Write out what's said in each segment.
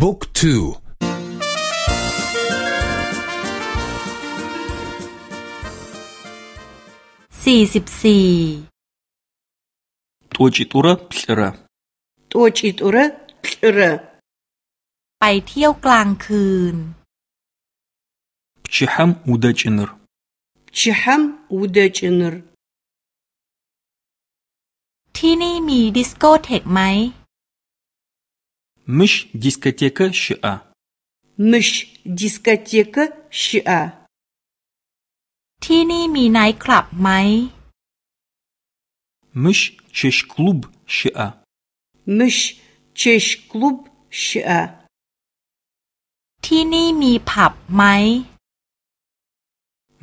บุ๊กทูสี่สิบสี่ตัวจิตุระพลระตัวจิตุระพลระไปเที่ยวกลางคืนพชิฮัมอุดจินรชิฮัมอุดจินรที่นี่มีดิสโกเทกไหม Мыщ дискотекэ щыӏа Мыщ дискотекэ щыӏаที่นี่มีไนท์คลับไหมМыщ чэщ клуб щыӏа Мыщ чэщ клуб щыӏаที่นี่มีผับไหม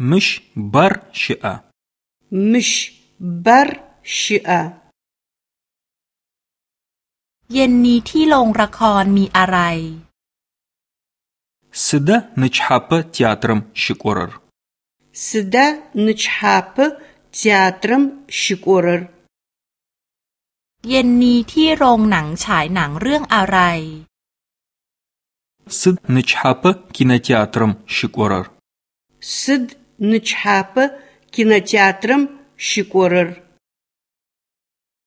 Мыщบาร์ชิ เย็นนี้ที่โรงละครมีอะไรสดานิชฮัปทีอัตรมชิกอร์สดานิชฮัปทีอัตรมชิกอร์เย็นนี้ที่โรงหนังฉายหนังเรื่องอะไรสดนิชฮัปกิน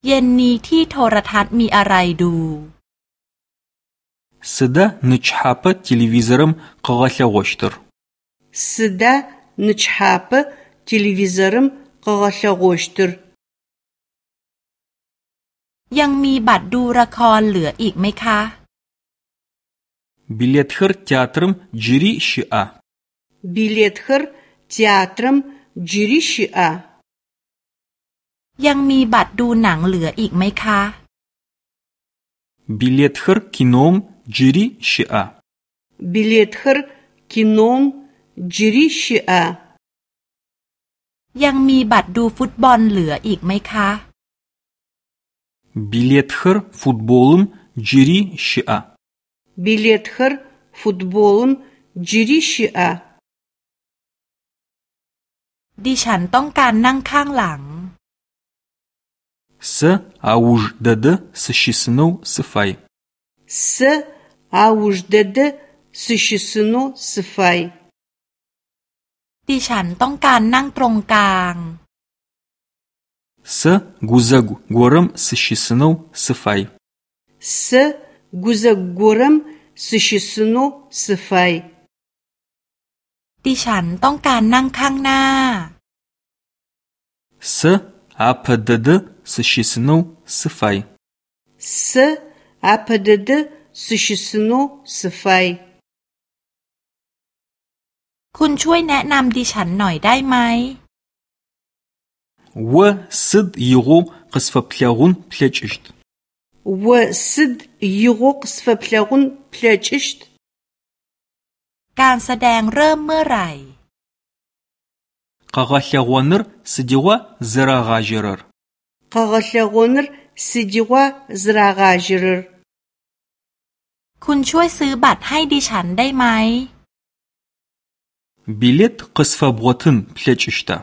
เย็นนี้ที่โทรทัศน์มีอะไรดูสดานิชฮัปทีวีซรมกกลาวชตรสดานิชฮัปทีวีซรมกกลาวชตรยังมีบัตรดูละครเหลืออีกไหมคะบิเลตฮร์ทีอั ยังมีบัตรดูหนังเหลืออีกไหมคะบิเลตฮร์คินอมจิริชิอาบิเลตฮร์คินอมจิริชิอายังมีบัตรดูฟุตบอลเหลืออีกไหมคะบิเลตฮร์ฟุตบอลมจิริชิอาบิเลตฮร์ฟุตบอลมจิริชิอาดิฉันต้องการนั่งข้างหลัง สอาวูจเดเดสชิสโนสไฟสอาวูจเดเดสชิสโนสไฟดิฉันต้องการนั่งตรงกลางสกุซกกวรมสชิสโนสไฟสกุซกกวรมสชิสโนสไฟดิฉันต้องการนั่งข้างหน้าส อาพเดเดสชิสโนสไฟสอาพเดเดสชิสโนสไฟคุณช่วยแนะนำดิฉันหน่อยได้ไหมวสดยโกกสฟพลากุนพลจิชต์วสดยโกกสฟพลากุนพลจิชต์การแสดงเริ่มเมื่อไหร่ กกลาวานรสดิวะซรากาจรรกกลาวานรสดิวะซรากาจรรคุณช่วยซื้อบัตรให้ดิฉันได้ไหมบิเลตกสฟบวตนพลจิชตา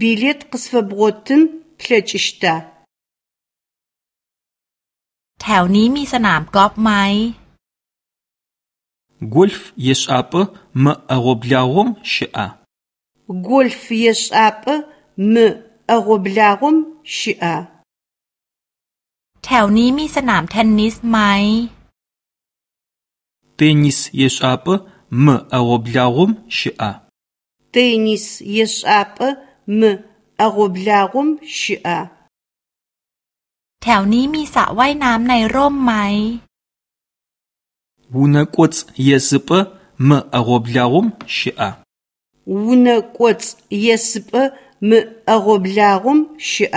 บิเลตกสฟบวตนพลจิชตาแถวนี้มีสนามกอล์ฟไหมกอล์ฟ ยชอาปมะอโกบลาวมชิอากอล์ฟยชอาปมะอโกบลาวมชิอาแถวนี้มีสนามเทนนิสไหมเทนนิสยชอาปมะอโกบลาวมชิอาเทนนิสยชอาปมะอโกบลาวมชิอาแถวนี้มีสระว่ายน้ำในร่มไหมวูนกวต ยสปมะอ